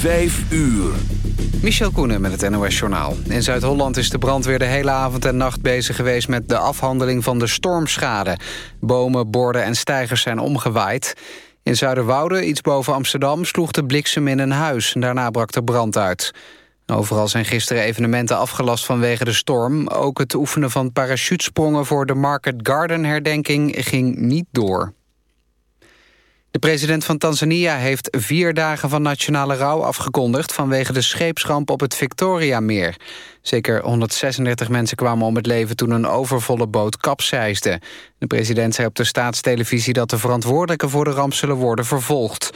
Vijf uur. Michel Koenen met het NOS-journaal. In Zuid-Holland is de brandweer de hele avond en nacht bezig geweest... met de afhandeling van de stormschade. Bomen, borden en stijgers zijn omgewaaid. In Zuiderwoude, iets boven Amsterdam, sloeg de bliksem in een huis. Daarna brak er brand uit. Overal zijn gisteren evenementen afgelast vanwege de storm. Ook het oefenen van parachutesprongen voor de Market Garden herdenking ging niet door. De president van Tanzania heeft vier dagen van nationale rouw afgekondigd... vanwege de scheepsramp op het Victoriameer. Zeker 136 mensen kwamen om het leven toen een overvolle boot kapseisde. De president zei op de staatstelevisie dat de verantwoordelijken voor de ramp zullen worden vervolgd.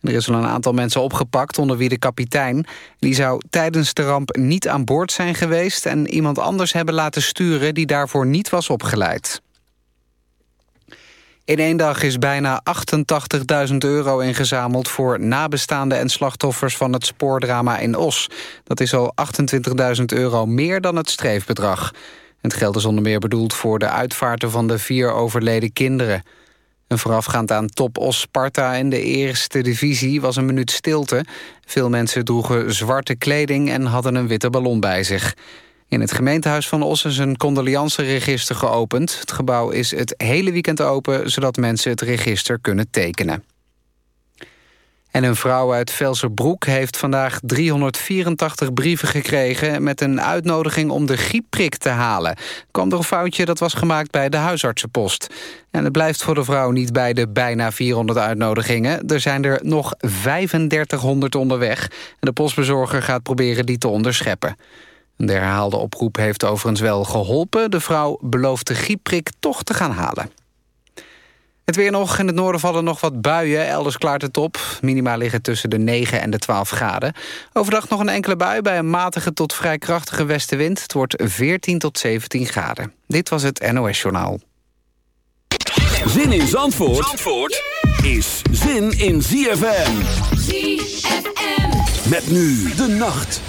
Er is al een aantal mensen opgepakt, onder wie de kapitein. Die zou tijdens de ramp niet aan boord zijn geweest... en iemand anders hebben laten sturen die daarvoor niet was opgeleid. In één dag is bijna 88.000 euro ingezameld... voor nabestaanden en slachtoffers van het spoordrama in Os. Dat is al 28.000 euro meer dan het streefbedrag. Het geld is onder meer bedoeld voor de uitvaarten van de vier overleden kinderen. En voorafgaand aan top Os Sparta in de eerste divisie was een minuut stilte. Veel mensen droegen zwarte kleding en hadden een witte ballon bij zich. In het gemeentehuis van Os is een condoleanceregister geopend. Het gebouw is het hele weekend open... zodat mensen het register kunnen tekenen. En een vrouw uit Velserbroek heeft vandaag 384 brieven gekregen... met een uitnodiging om de griepprik te halen. kwam door een foutje dat was gemaakt bij de huisartsenpost. En het blijft voor de vrouw niet bij de bijna 400 uitnodigingen. Er zijn er nog 3500 onderweg. En de postbezorger gaat proberen die te onderscheppen. De herhaalde oproep heeft overigens wel geholpen. De vrouw belooft de griepprik toch te gaan halen. Het weer nog. In het noorden vallen nog wat buien. Elders klaart het op. Minima liggen tussen de 9 en de 12 graden. Overdag nog een enkele bui bij een matige tot vrij krachtige westenwind. Het wordt 14 tot 17 graden. Dit was het NOS Journaal. Zin in Zandvoort, Zandvoort is zin in ZFM. ZFM. Met nu de nacht.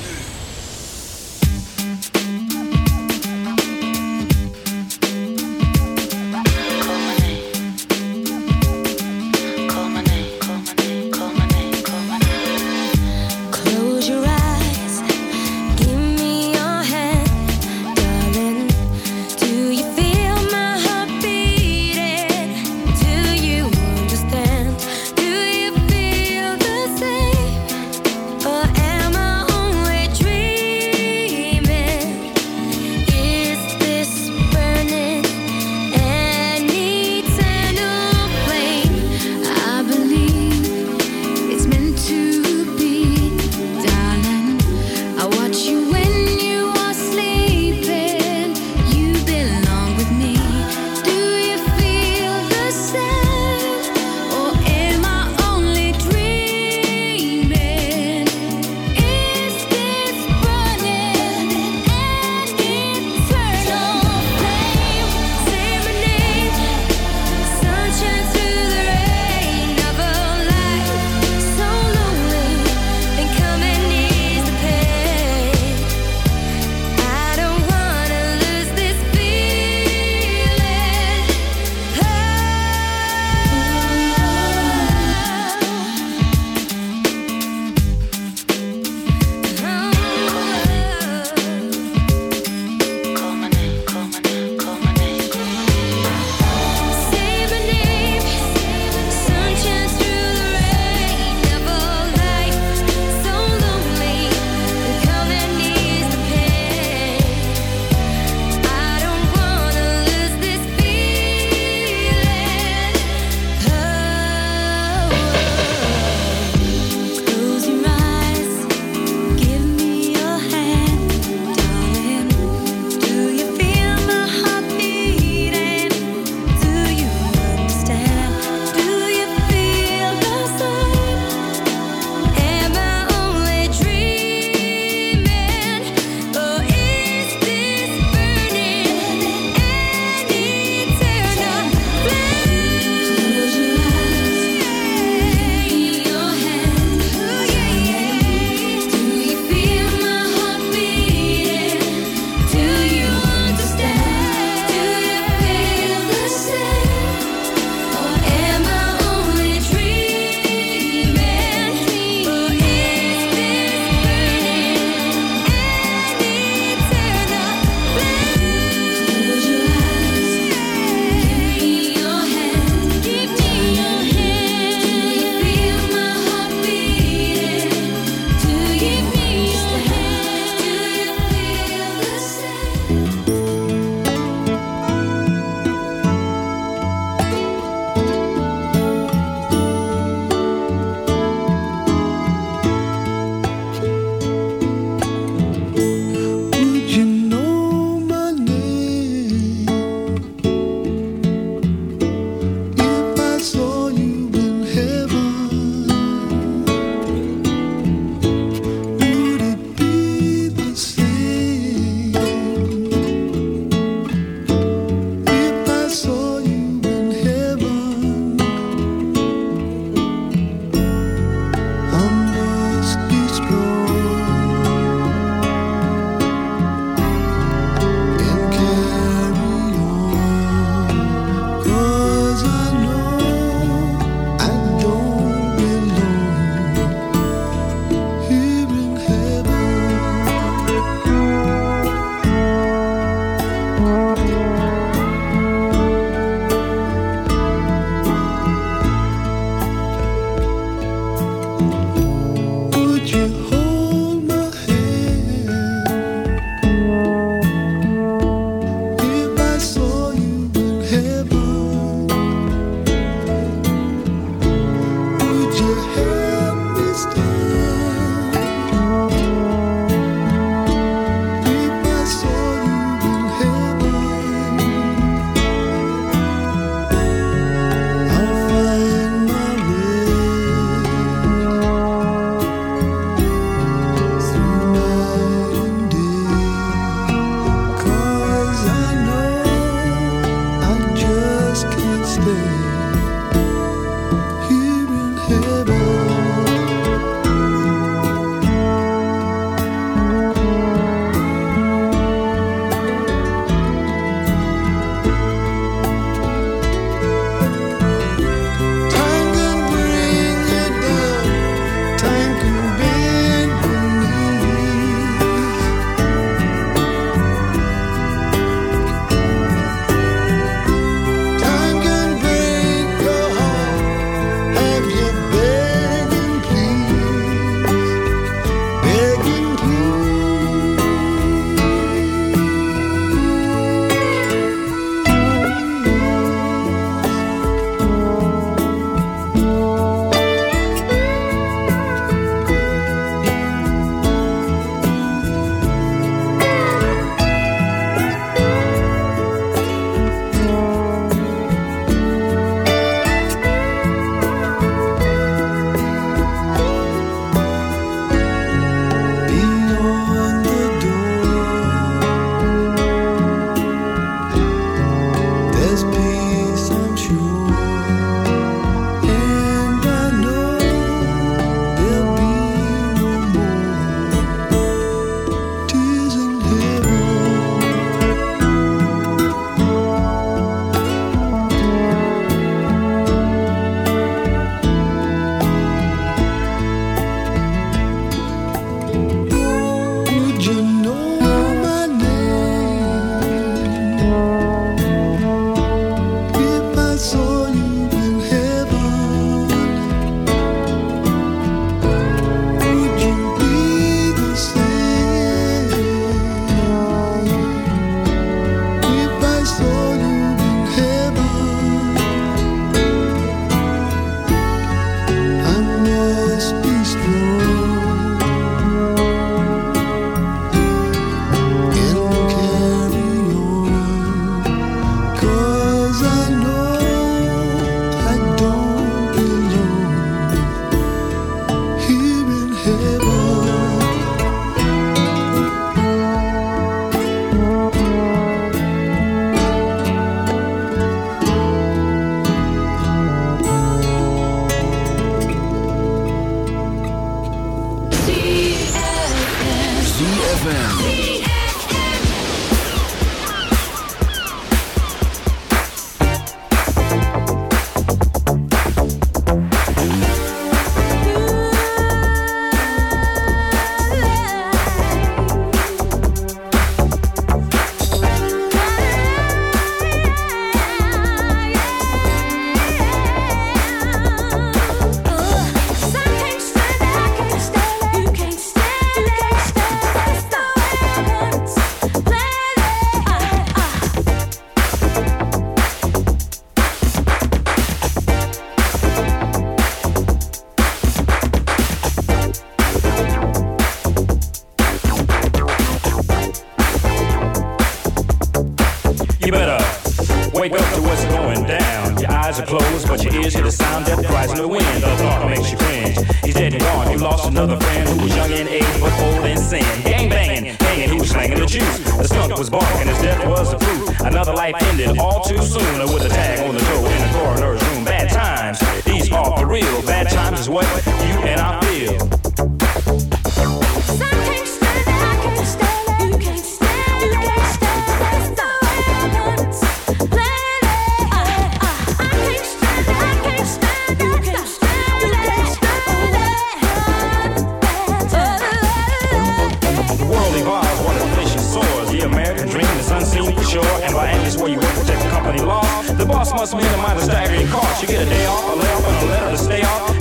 boss must mean a minor staggering cost. You get a day off, a layoff, and a letter to stay off.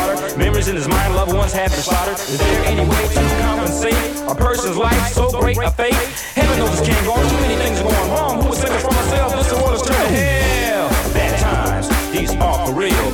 Memories in his mind, loved ones have been slaughtered. Is there any way to compensate a person's life so great a fate? Heaven knows this can't go on. Too many things are going wrong. Who would save it from myself? This world is turning hell. Bad times, these are for real.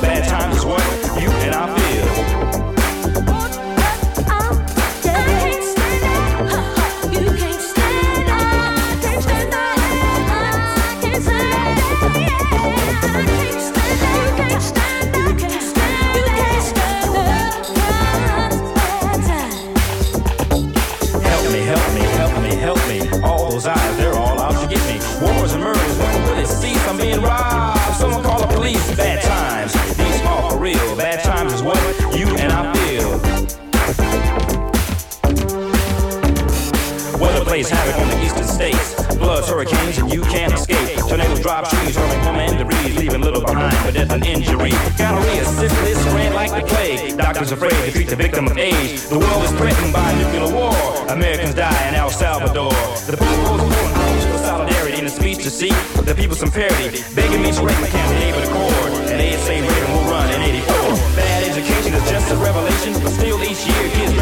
hills drop trees, hurling home injuries, leaving little behind but death and injury. Gonorrhea, syphilis, spread like the plague. Doctors afraid to treat the victim of AIDS. The world is threatened by nuclear war. Americans die in El Salvador. The people's calling for solidarity in a speech to seek the people some parity, begging me to rate my candidate with a cord. And ASA Raven will run in '84. Bad education is just a revelation, but still each year kids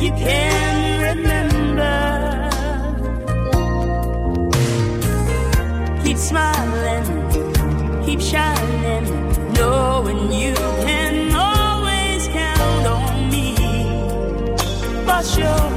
you can remember. Keep smiling, keep shining, knowing you can always count on me for sure.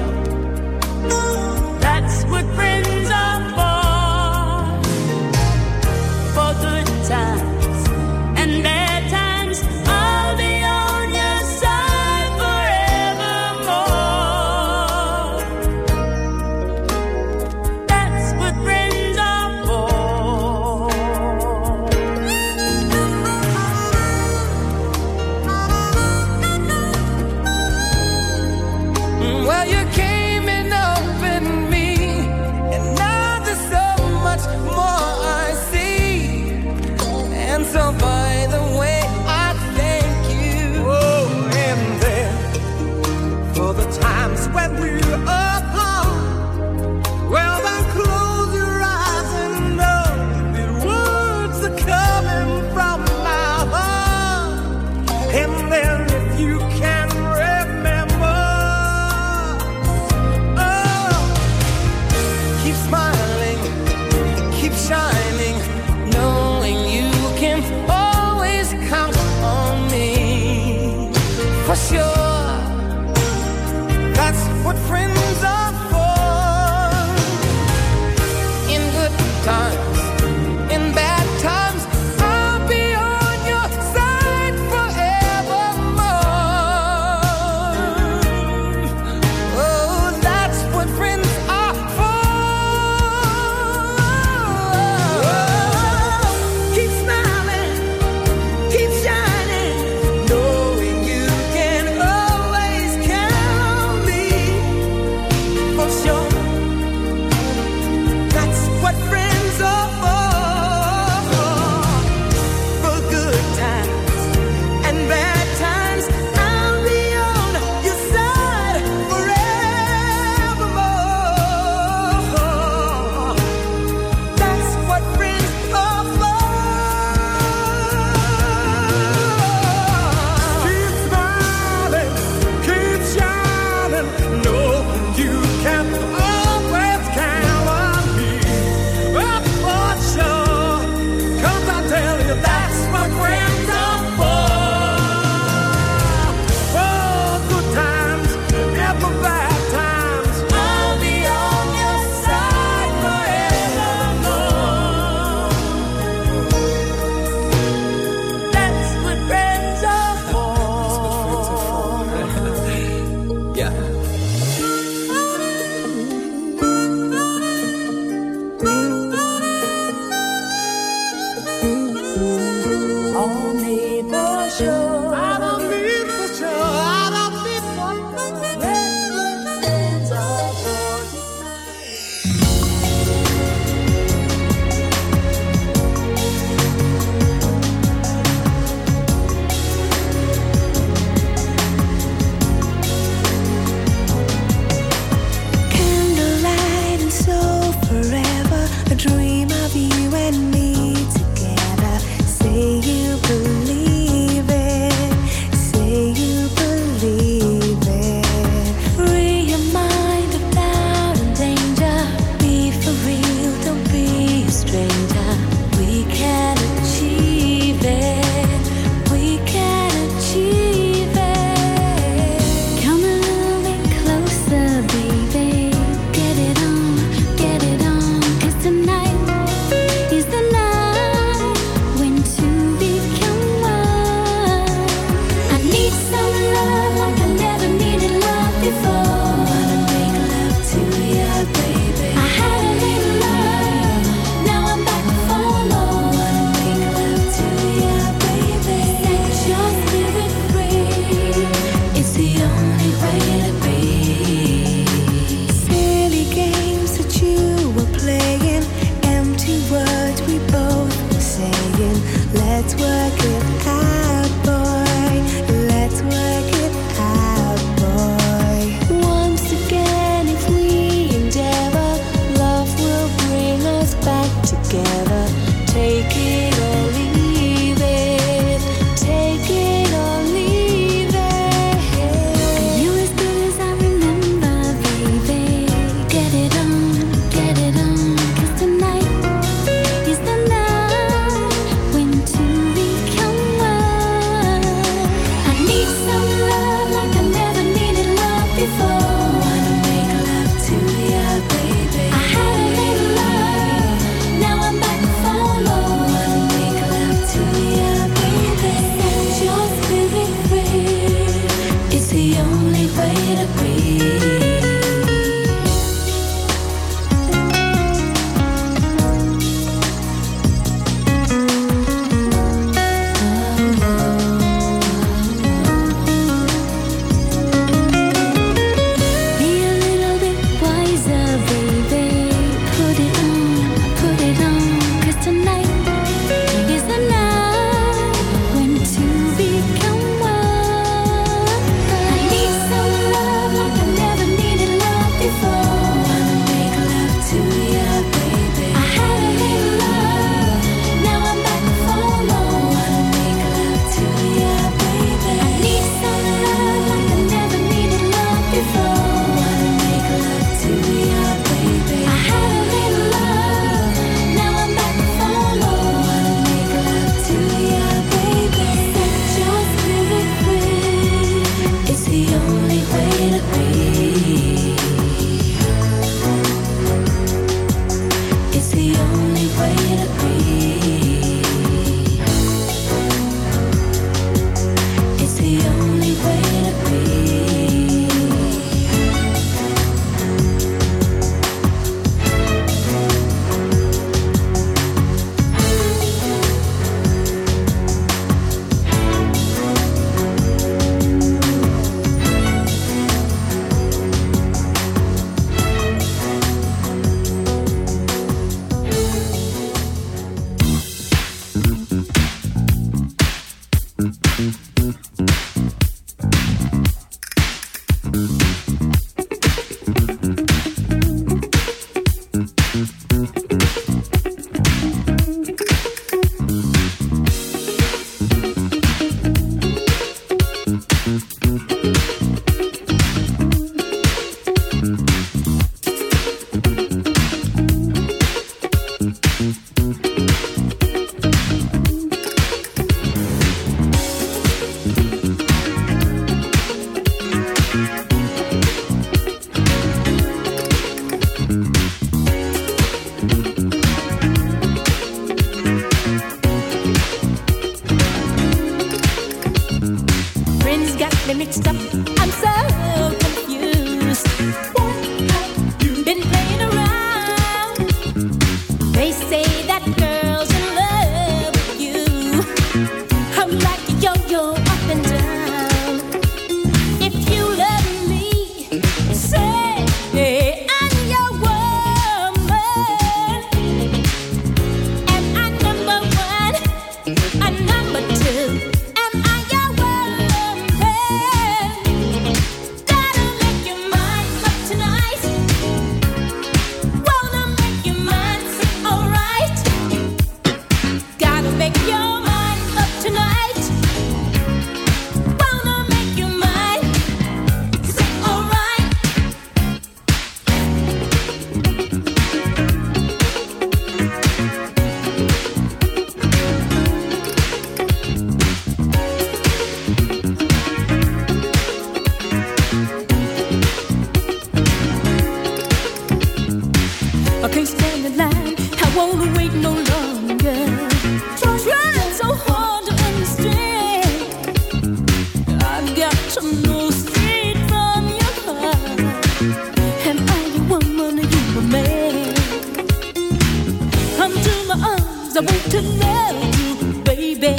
Love you baby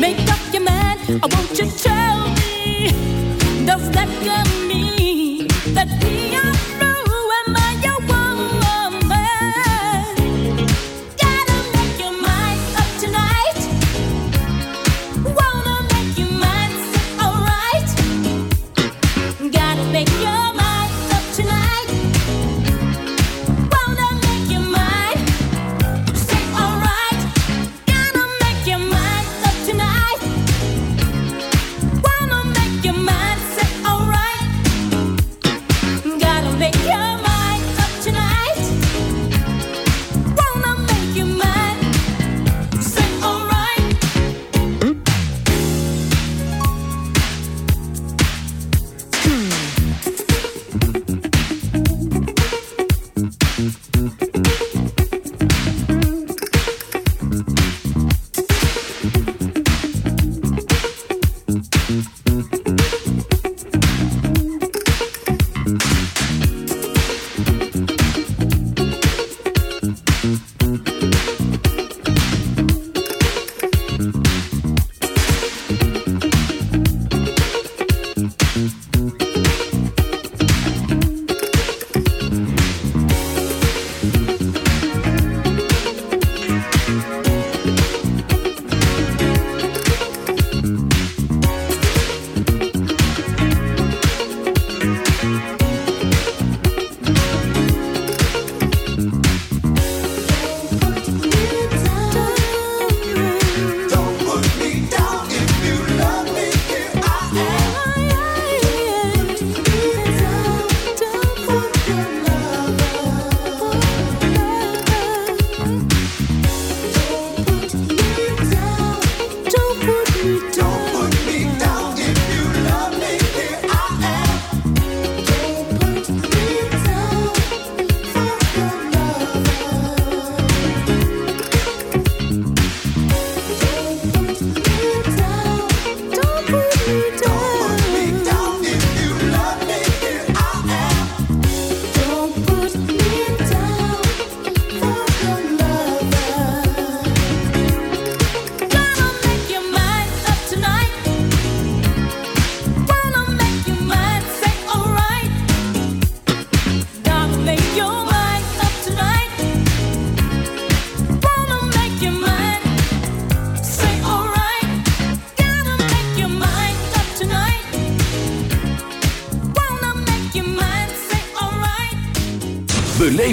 make up your mind. I won't tell me does that get me that be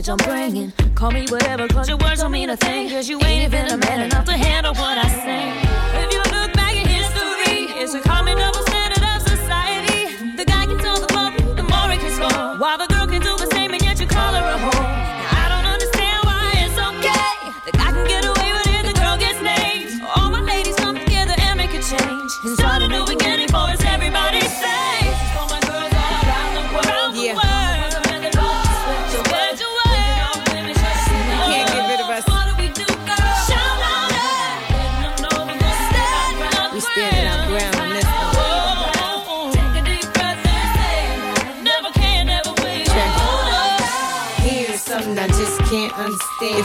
message I'm bringing. Call me whatever, cause your words don't mean a thing. Cause you ain't even a man enough to handle what I say.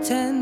pretend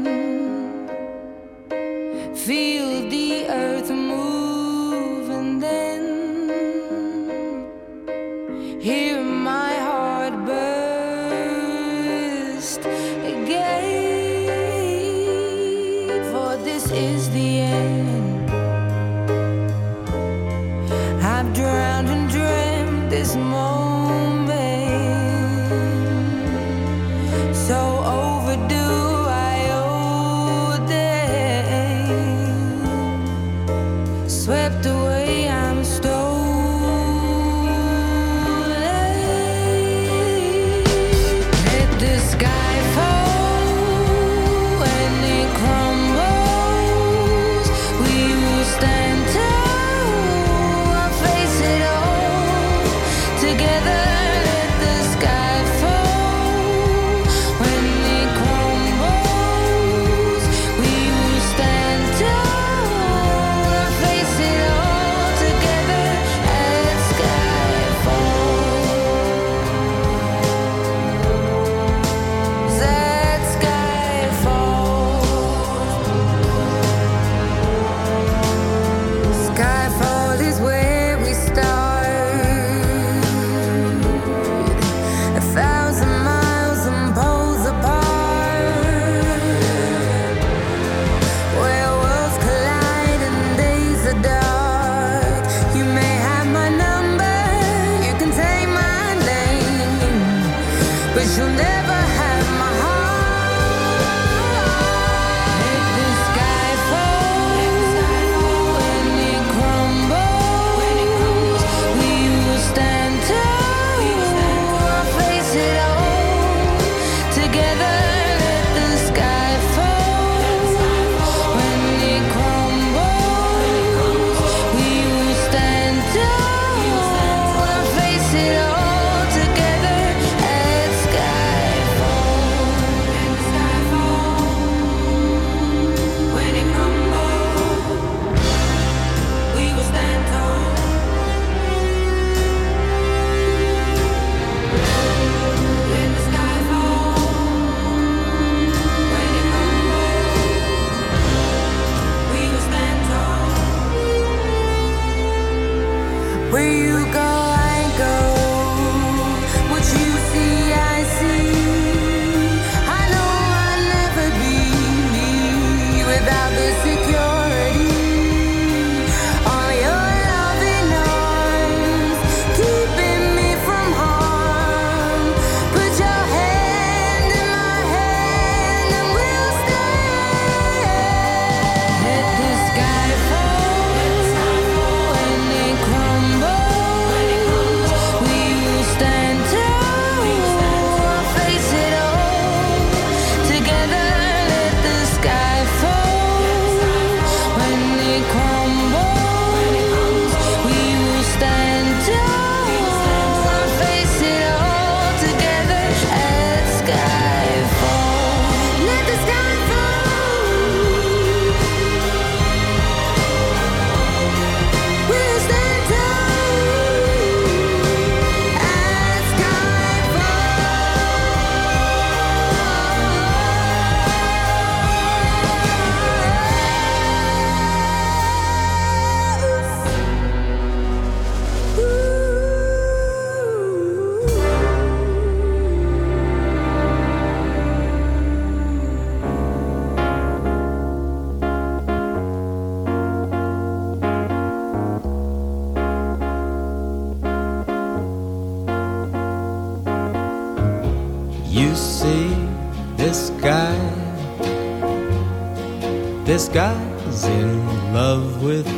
guy's in love with